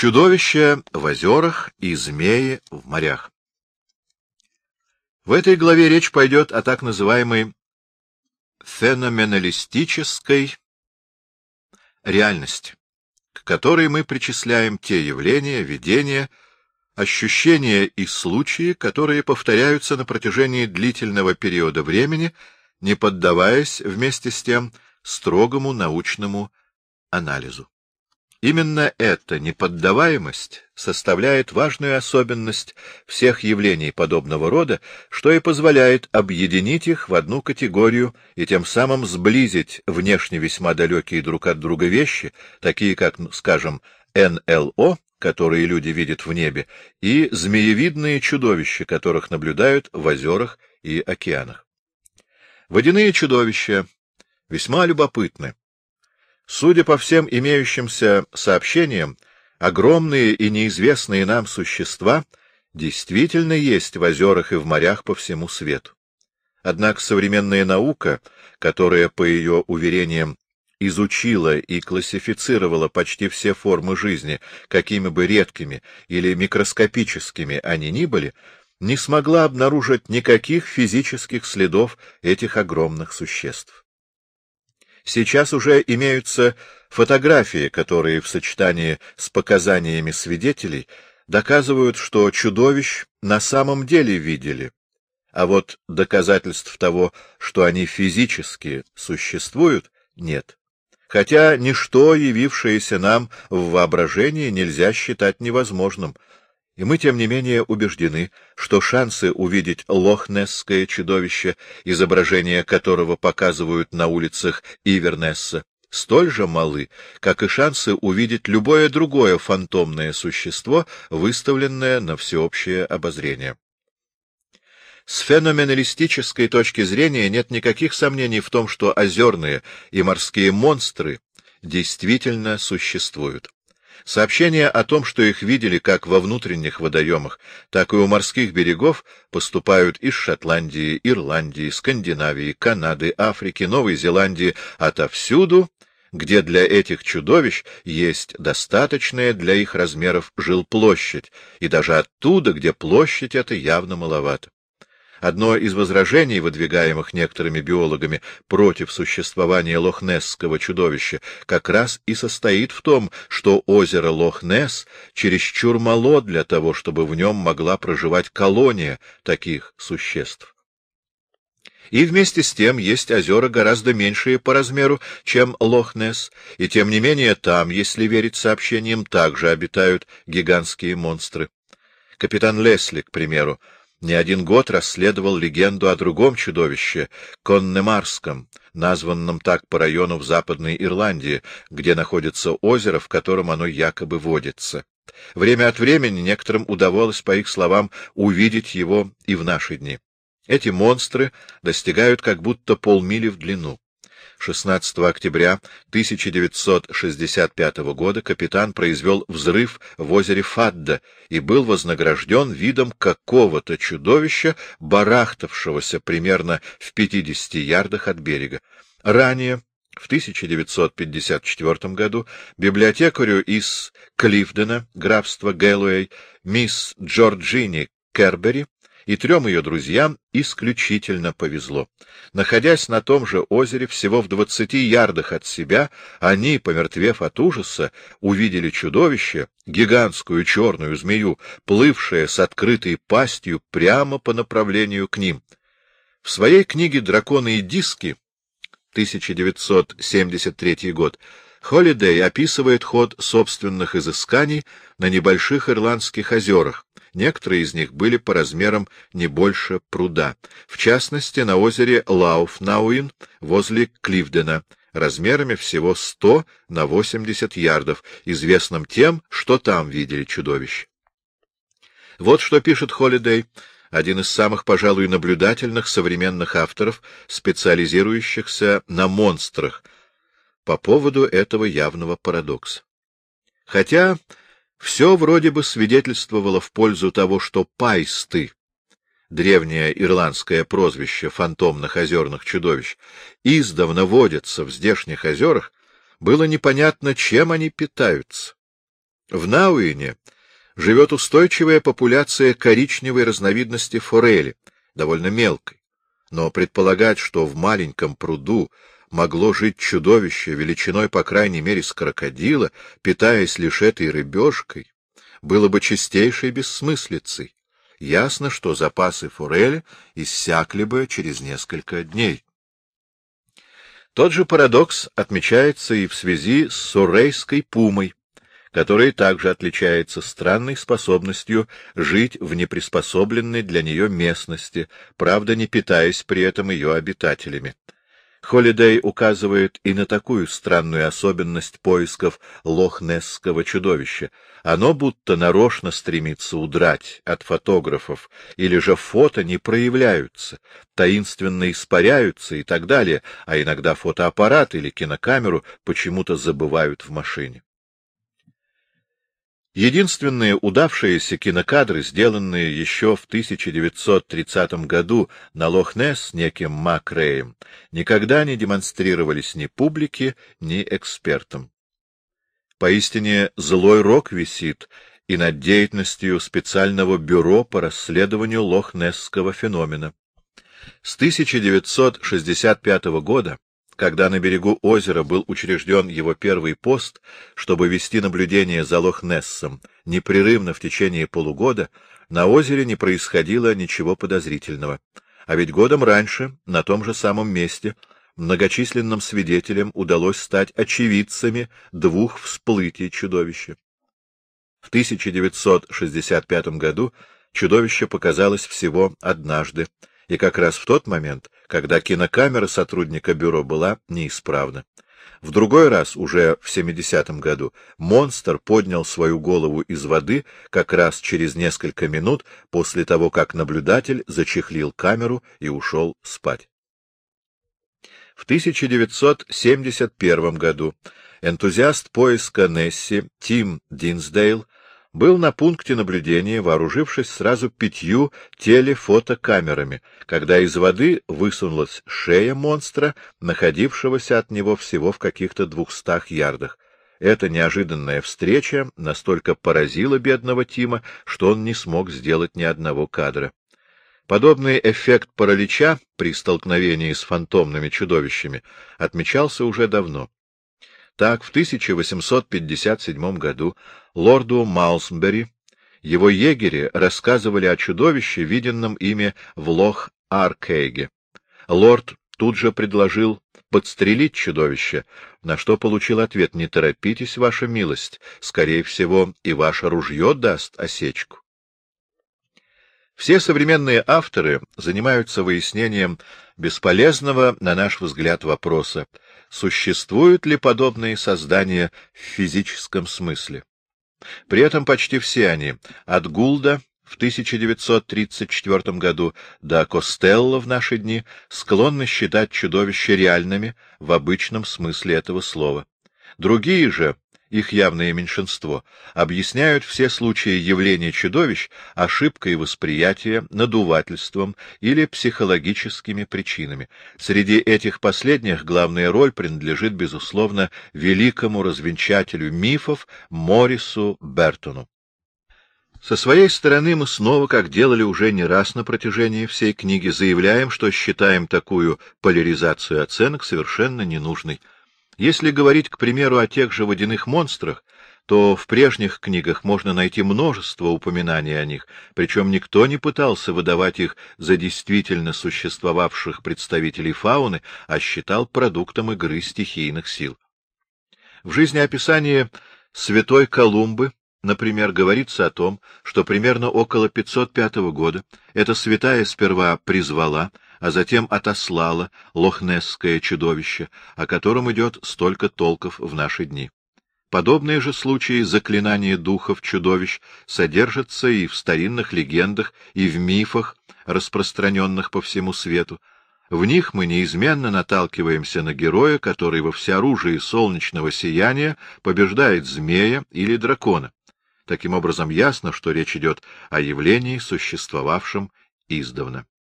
Чудовища в озерах и змеи в морях. В этой главе речь пойдет о так называемой феноменалистической реальности, к которой мы причисляем те явления, видения, ощущения и случаи, которые повторяются на протяжении длительного периода времени, не поддаваясь вместе с тем строгому научному анализу. Именно эта неподдаваемость составляет важную особенность всех явлений подобного рода, что и позволяет объединить их в одну категорию и тем самым сблизить внешне весьма далекие друг от друга вещи, такие как, скажем, НЛО, которые люди видят в небе, и змеевидные чудовища, которых наблюдают в озерах и океанах. Водяные чудовища весьма любопытны. Судя по всем имеющимся сообщениям, огромные и неизвестные нам существа действительно есть в озерах и в морях по всему свету. Однако современная наука, которая, по ее уверениям, изучила и классифицировала почти все формы жизни, какими бы редкими или микроскопическими они ни были, не смогла обнаружить никаких физических следов этих огромных существ. Сейчас уже имеются фотографии, которые в сочетании с показаниями свидетелей доказывают, что чудовищ на самом деле видели, а вот доказательств того, что они физически существуют, нет. Хотя ничто, явившееся нам в воображении, нельзя считать невозможным — и мы, тем не менее, убеждены, что шансы увидеть лохнесское чудовище, изображение которого показывают на улицах Ивернесса, столь же малы, как и шансы увидеть любое другое фантомное существо, выставленное на всеобщее обозрение. С феноменалистической точки зрения нет никаких сомнений в том, что озерные и морские монстры действительно существуют. Сообщения о том, что их видели как во внутренних водоемах, так и у морских берегов, поступают из Шотландии, Ирландии, Скандинавии, Канады, Африки, Новой Зеландии, отовсюду, где для этих чудовищ есть достаточная для их размеров жилплощадь, и даже оттуда, где площадь эта явно маловата. Одно из возражений, выдвигаемых некоторыми биологами против существования лохнесского чудовища, как раз и состоит в том, что озеро Лохнесс чересчур мало для того, чтобы в нем могла проживать колония таких существ. И вместе с тем есть озера гораздо меньшие по размеру, чем Лохнесс, и тем не менее там, если верить сообщениям, также обитают гигантские монстры. Капитан Лесли, к примеру, не один год расследовал легенду о другом чудовище — Коннемарском, названном так по району в Западной Ирландии, где находится озеро, в котором оно якобы водится. Время от времени некоторым удавалось, по их словам, увидеть его и в наши дни. Эти монстры достигают как будто полмили в длину. 16 октября 1965 года капитан произвел взрыв в озере Фадда и был вознагражден видом какого-то чудовища, барахтавшегося примерно в 50 ярдах от берега. Ранее, в 1954 году, библиотекарю из Клифдена, графства Гэллоуэй, мисс Джорджини Кербери, и трем ее друзьям исключительно повезло. Находясь на том же озере, всего в двадцати ярдах от себя, они, помертвев от ужаса, увидели чудовище, гигантскую черную змею, плывшее с открытой пастью прямо по направлению к ним. В своей книге «Драконы и диски» 1973 год Холидей описывает ход собственных изысканий на небольших ирландских озерах, Некоторые из них были по размерам не больше пруда. В частности, на озере Лауфнауин возле Кливдена, размерами всего 100 на 80 ярдов, известным тем, что там видели чудовищ. Вот что пишет Холидей, один из самых, пожалуй, наблюдательных современных авторов, специализирующихся на монстрах, по поводу этого явного парадокса. Хотя все вроде бы свидетельствовало в пользу того, что пайсты, древнее ирландское прозвище фантомных озерных чудовищ, издавна водятся в здешних озерах, было непонятно, чем они питаются. В Науине живет устойчивая популяция коричневой разновидности форели, довольно мелкой. Но предполагать, что в маленьком пруду могло жить чудовище величиной, по крайней мере, с крокодила, питаясь лишь этой рыбешкой, было бы чистейшей бессмыслицей. Ясно, что запасы форели иссякли бы через несколько дней. Тот же парадокс отмечается и в связи с суррейской пумой, которая также отличается странной способностью жить в неприспособленной для нее местности, правда, не питаясь при этом ее обитателями. Холидей указывает и на такую странную особенность поисков лохнесского чудовища. Оно будто нарочно стремится удрать от фотографов, или же фото не проявляются, таинственно испаряются и так далее, а иногда фотоаппарат или кинокамеру почему-то забывают в машине. Единственные удавшиеся кинокадры, сделанные еще в 1930 году на Лох-Несс неким Макреем, никогда не демонстрировались ни публике, ни экспертам. Поистине злой рок висит и над деятельностью специального бюро по расследованию лох-несского феномена. С 1965 года когда на берегу озера был учрежден его первый пост, чтобы вести наблюдение за Лох-Нессом непрерывно в течение полугода, на озере не происходило ничего подозрительного. А ведь годом раньше, на том же самом месте, многочисленным свидетелям удалось стать очевидцами двух всплытий чудовища. В 1965 году чудовище показалось всего однажды, и как раз в тот момент, когда кинокамера сотрудника бюро была неисправна. В другой раз, уже в 70-м году, монстр поднял свою голову из воды как раз через несколько минут после того, как наблюдатель зачехлил камеру и ушел спать. В 1971 году энтузиаст поиска Несси Тим Динсдейл был на пункте наблюдения, вооружившись сразу пятью телефотокамерами, когда из воды высунулась шея монстра, находившегося от него всего в каких-то двухстах ярдах. Эта неожиданная встреча настолько поразила бедного Тима, что он не смог сделать ни одного кадра. Подобный эффект паралича при столкновении с фантомными чудовищами отмечался уже давно. Так, в 1857 году лорду Маусбери его егери рассказывали о чудовище, виденном ими в Лох-Аркейге. Лорд тут же предложил подстрелить чудовище, на что получил ответ «Не торопитесь, ваша милость, скорее всего, и ваше ружье даст осечку». Все современные авторы занимаются выяснением бесполезного, на наш взгляд, вопроса, существуют ли подобные создания в физическом смысле. При этом почти все они, от Гулда в 1934 году до Костелло в наши дни, склонны считать чудовища реальными в обычном смысле этого слова. Другие же, их явное меньшинство, объясняют все случаи явления чудовищ ошибкой восприятия, надувательством или психологическими причинами. Среди этих последних главная роль принадлежит, безусловно, великому развенчателю мифов Морису Бертону. Со своей стороны мы снова, как делали уже не раз на протяжении всей книги, заявляем, что считаем такую поляризацию оценок совершенно ненужной. Если говорить, к примеру, о тех же водяных монстрах, то в прежних книгах можно найти множество упоминаний о них, причем никто не пытался выдавать их за действительно существовавших представителей фауны, а считал продуктом игры стихийных сил. В жизнеописании святой Колумбы, например, говорится о том, что примерно около 505 года эта святая сперва призвала, а затем отослала лохнесское чудовище, о котором идет столько толков в наши дни. Подобные же случаи заклинания духов чудовищ содержатся и в старинных легендах, и в мифах, распространенных по всему свету. В них мы неизменно наталкиваемся на героя, который во всеоружии солнечного сияния побеждает змея или дракона. Таким образом, ясно, что речь идет о явлении, существовавшем издавна.